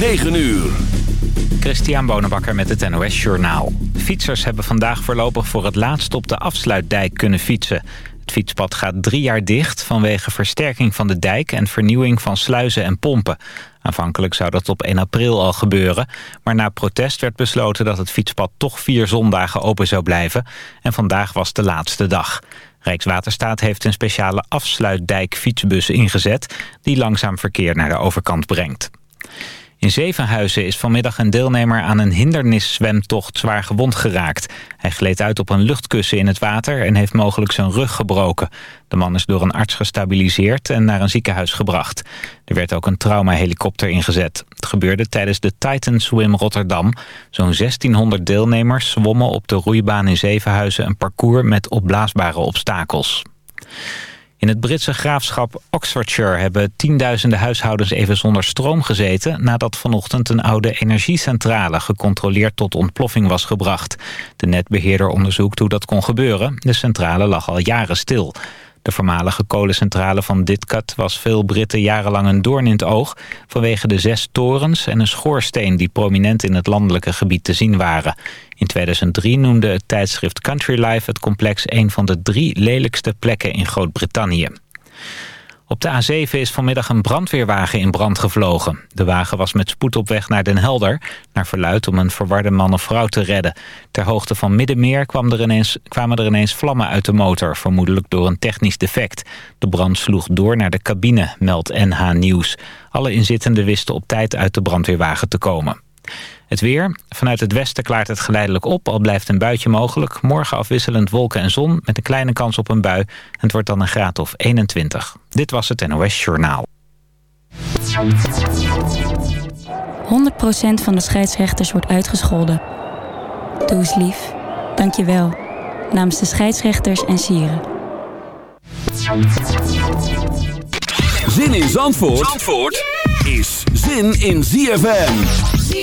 9 uur. Christian Bonenbakker met het NOS Journaal. Fietsers hebben vandaag voorlopig voor het laatst op de afsluitdijk kunnen fietsen. Het fietspad gaat drie jaar dicht vanwege versterking van de dijk... en vernieuwing van sluizen en pompen. Aanvankelijk zou dat op 1 april al gebeuren... maar na protest werd besloten dat het fietspad toch vier zondagen open zou blijven... en vandaag was de laatste dag. Rijkswaterstaat heeft een speciale afsluitdijk fietsbus ingezet... die langzaam verkeer naar de overkant brengt. In Zevenhuizen is vanmiddag een deelnemer aan een hindernisswemtocht zwaar gewond geraakt. Hij gleed uit op een luchtkussen in het water en heeft mogelijk zijn rug gebroken. De man is door een arts gestabiliseerd en naar een ziekenhuis gebracht. Er werd ook een traumahelikopter ingezet. Het gebeurde tijdens de Titan Swim Rotterdam. Zo'n 1600 deelnemers zwommen op de roeibaan in Zevenhuizen een parcours met opblaasbare obstakels. In het Britse graafschap Oxfordshire hebben tienduizenden huishoudens even zonder stroom gezeten... nadat vanochtend een oude energiecentrale gecontroleerd tot ontploffing was gebracht. De netbeheerder onderzoekt hoe dat kon gebeuren. De centrale lag al jaren stil. De voormalige kolencentrale van Ditkat was veel Britten jarenlang een doorn in het oog... vanwege de zes torens en een schoorsteen die prominent in het landelijke gebied te zien waren. In 2003 noemde het tijdschrift Country Life het complex een van de drie lelijkste plekken in Groot-Brittannië. Op de A7 is vanmiddag een brandweerwagen in brand gevlogen. De wagen was met spoed op weg naar Den Helder... naar verluid om een verwarde man of vrouw te redden. Ter hoogte van Middenmeer er kwamen er ineens vlammen uit de motor... vermoedelijk door een technisch defect. De brand sloeg door naar de cabine, meldt NH Nieuws. Alle inzittenden wisten op tijd uit de brandweerwagen te komen. Het weer. Vanuit het westen klaart het geleidelijk op, al blijft een buitje mogelijk. Morgen afwisselend wolken en zon met een kleine kans op een bui. Het wordt dan een graad of 21. Dit was het NOS Journaal. 100% van de scheidsrechters wordt uitgescholden. Doe eens lief. Dank je wel. Namens de scheidsrechters en sieren. Zin in Zandvoort, Zandvoort is zin in ZFM.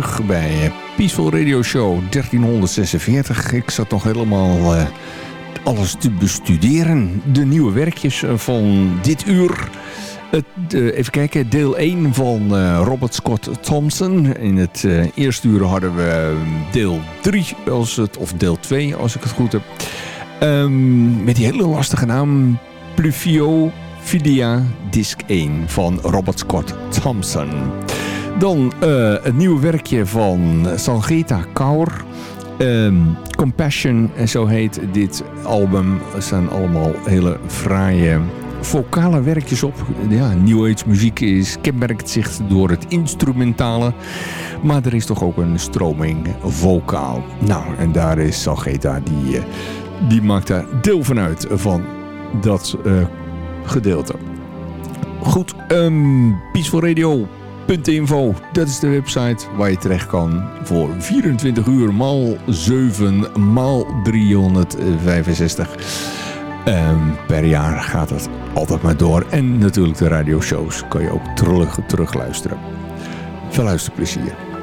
Terug bij Peaceful Radio Show 1346. Ik zat nog helemaal eh, alles te bestuderen. De nieuwe werkjes eh, van dit uur. Het, eh, even kijken, deel 1 van Robert Scott Thompson. In het eerste uur hadden we deel 3, als het, of deel 2 als ik het goed heb. Ehm, met die hele lastige naam Pluvio Fidia Disc 1 van Robert Scott Thompson. Dan eh, het nieuwe werkje van Sangeta Kaur. Ehm, Compassion, zo heet dit album. Er staan allemaal hele fraaie vocale werkjes op. Ja, New Age muziek is, kenmerkt zich door het instrumentale. Maar er is toch ook een stroming vocaal. Nou, en daar is Sangeta, die, eh, die maakt daar deel van uit van dat eh, gedeelte. Goed, um, Peaceful Radio .info, dat is de website waar je terecht kan voor 24 uur maal 7 maal 365. Ehm, per jaar gaat het altijd maar door. En natuurlijk de radioshows kan je ook terug, terug luisteren. Veel luisterplezier.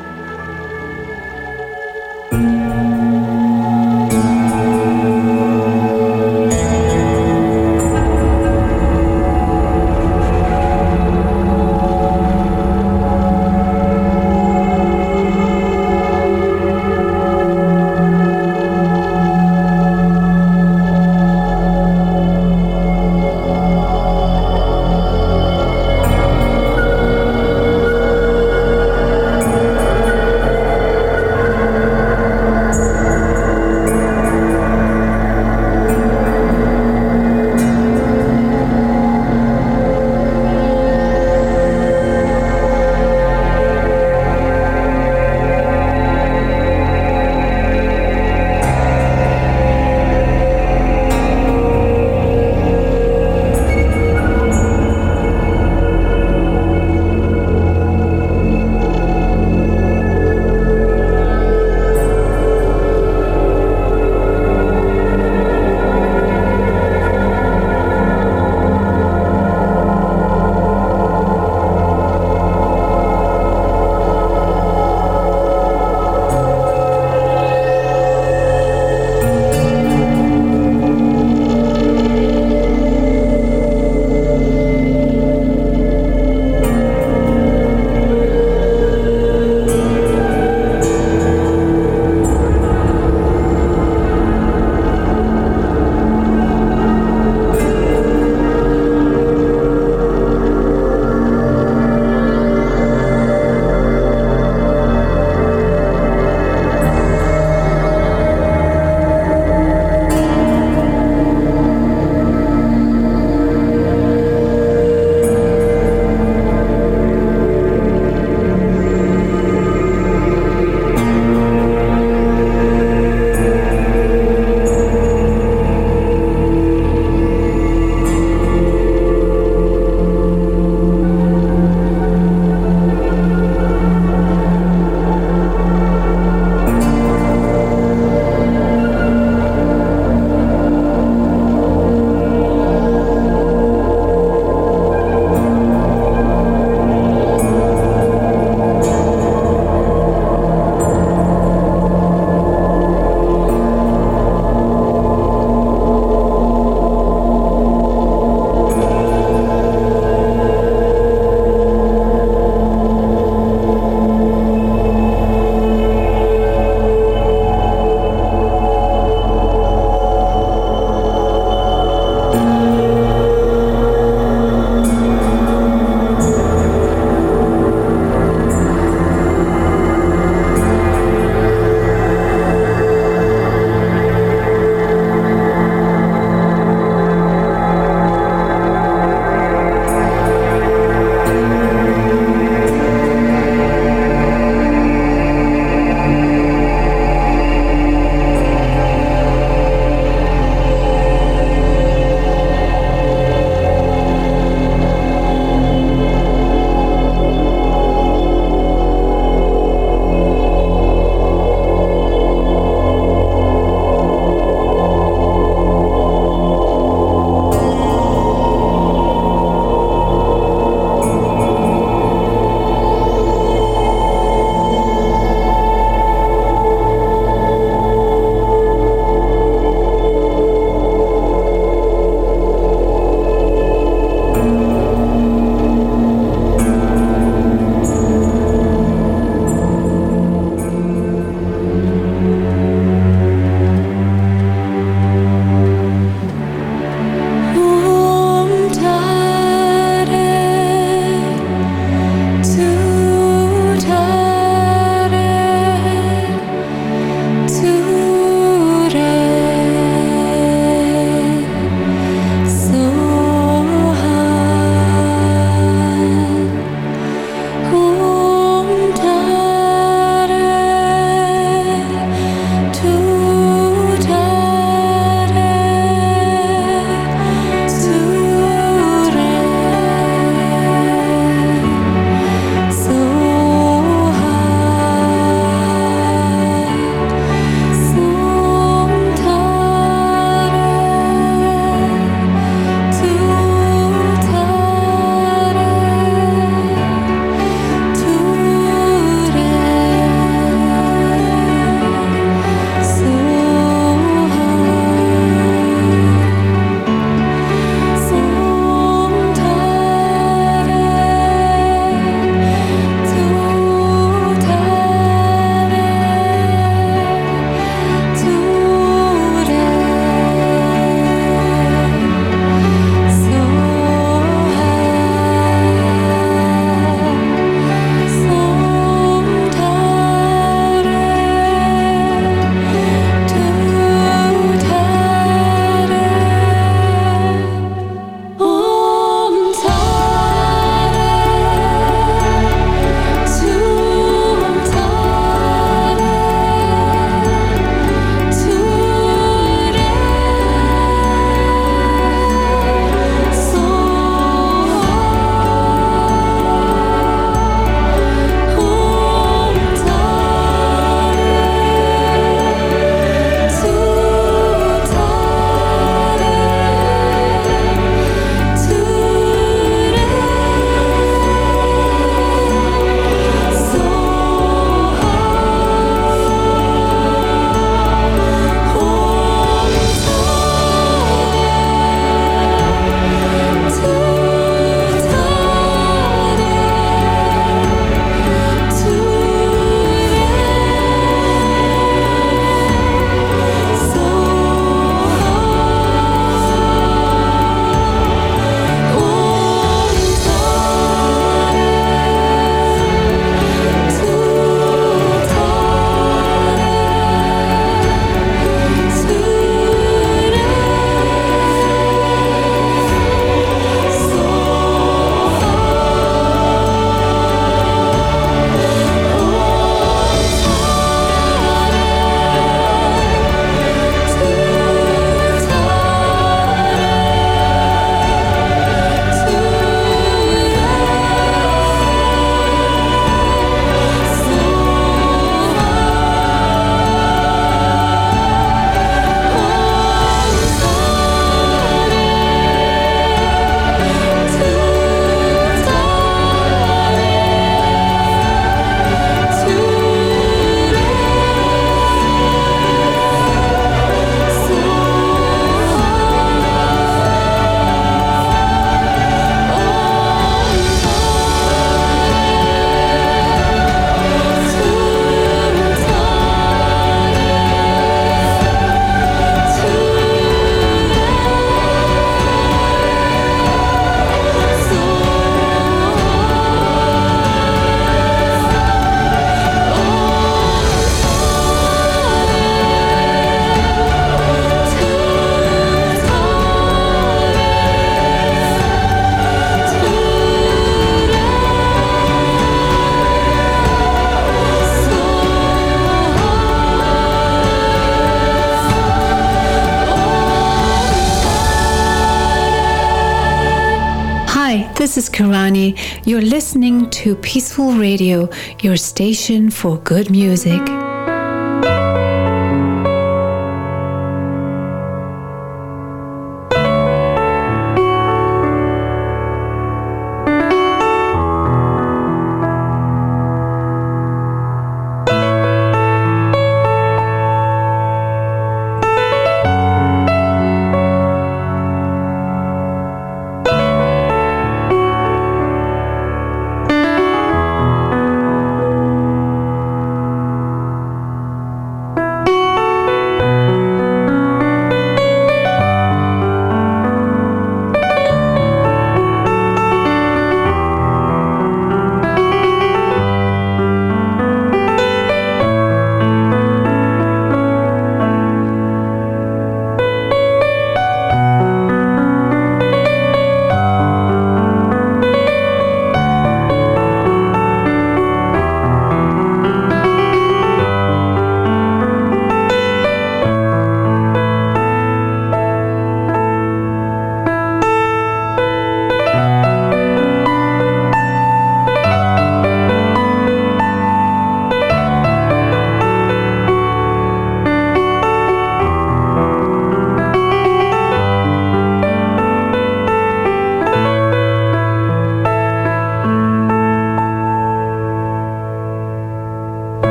This is Kirani. You're listening to Peaceful Radio, your station for good music.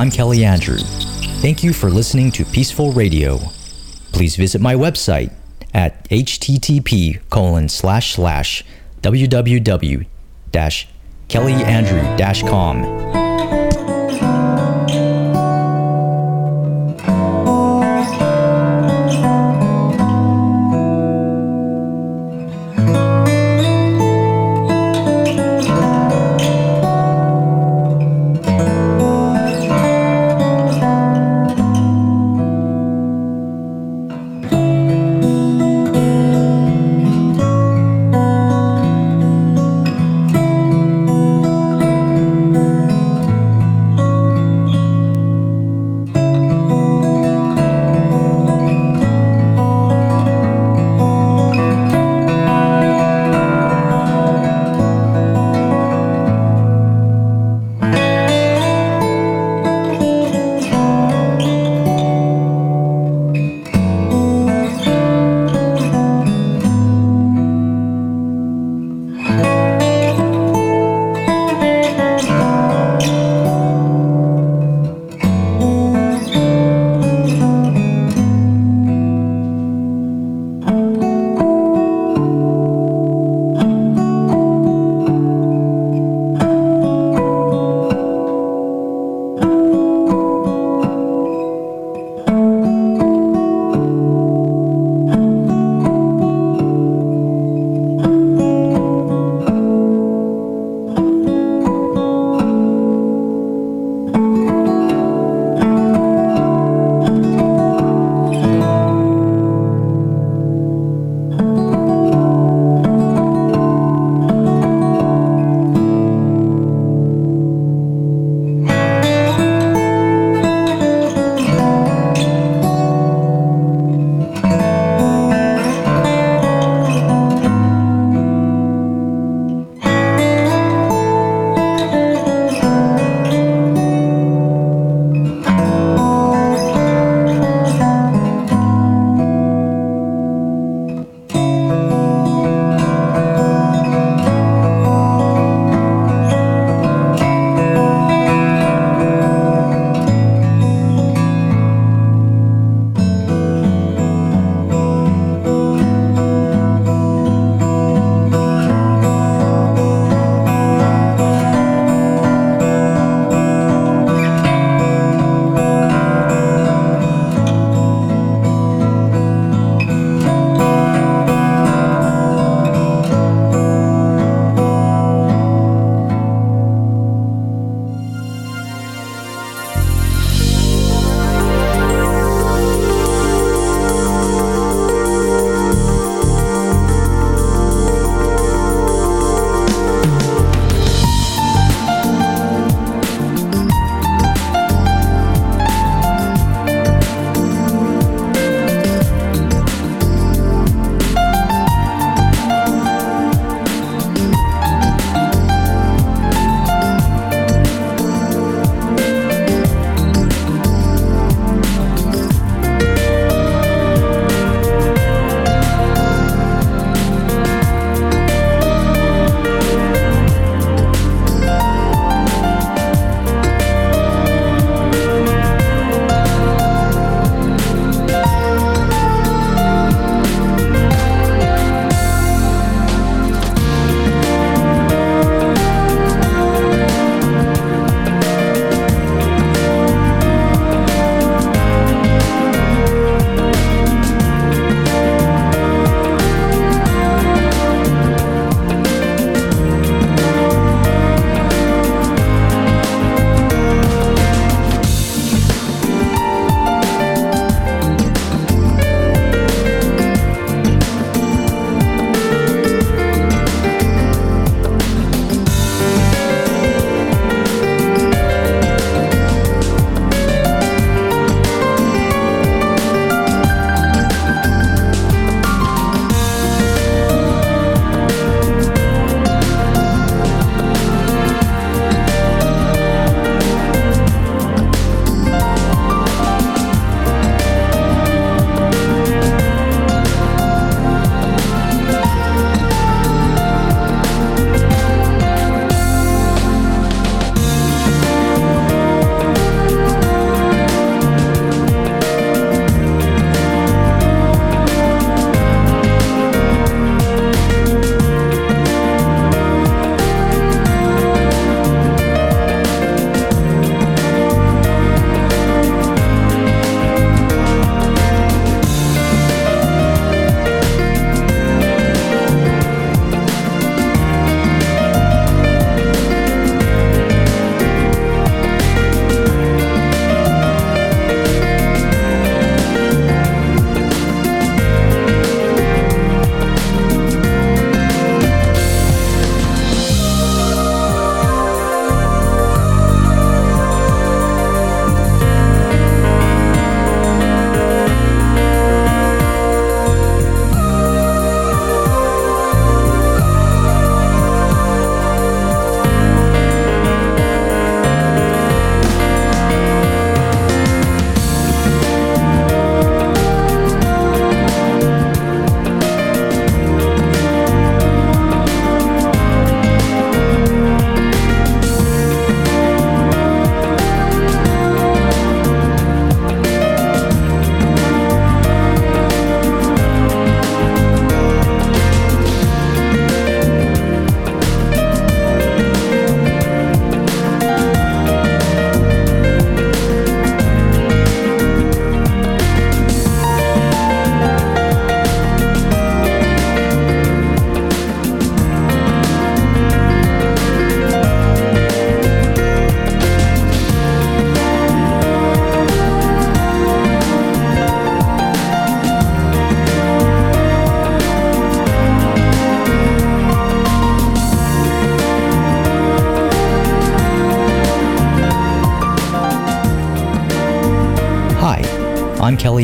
I'm Kelly Andrew. Thank you for listening to Peaceful Radio. Please visit my website at http colon slash slash www kellyandrew.com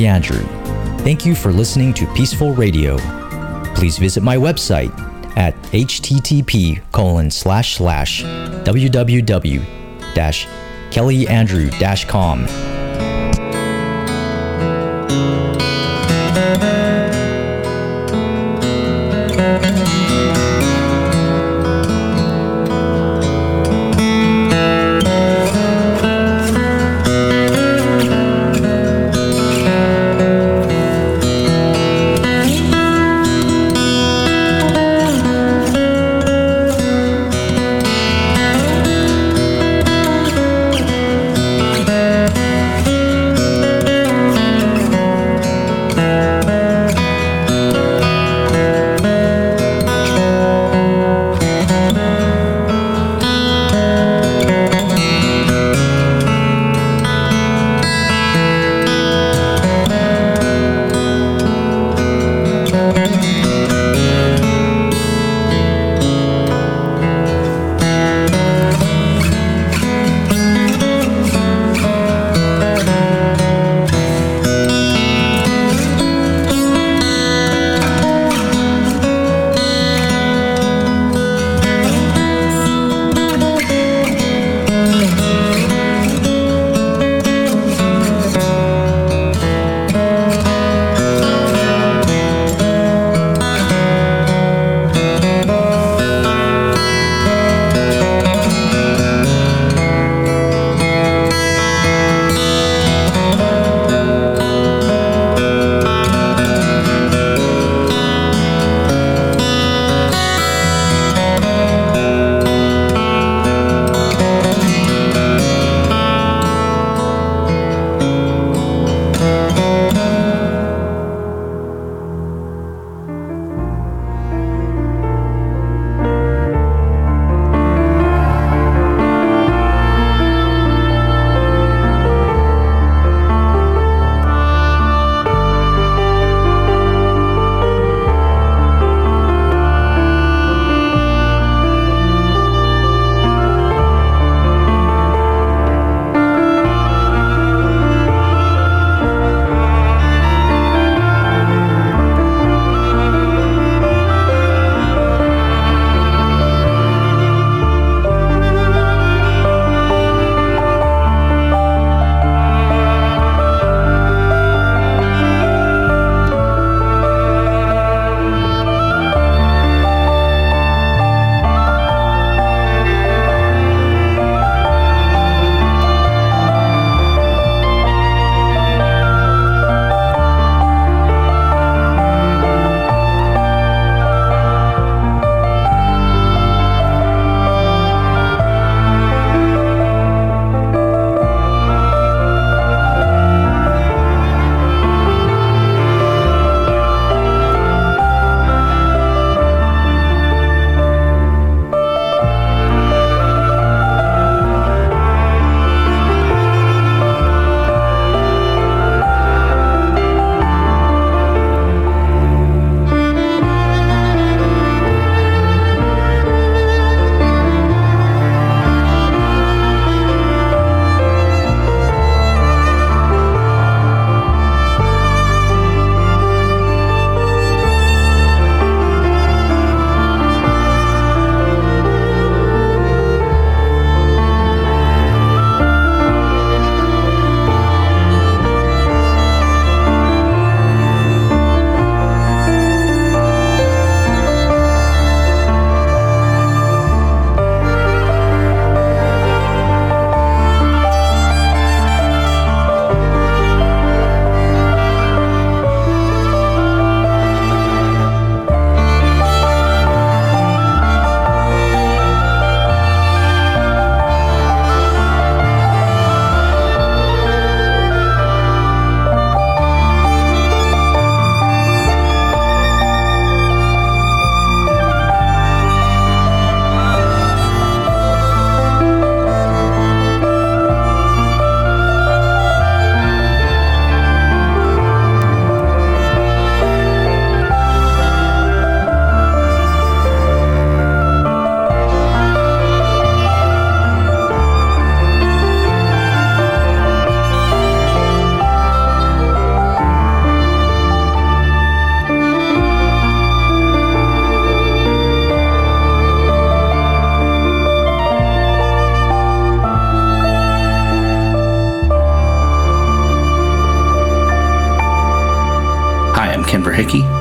Andrew. Thank you for listening to Peaceful Radio. Please visit my website at http colon slash slash www kellyandrew com.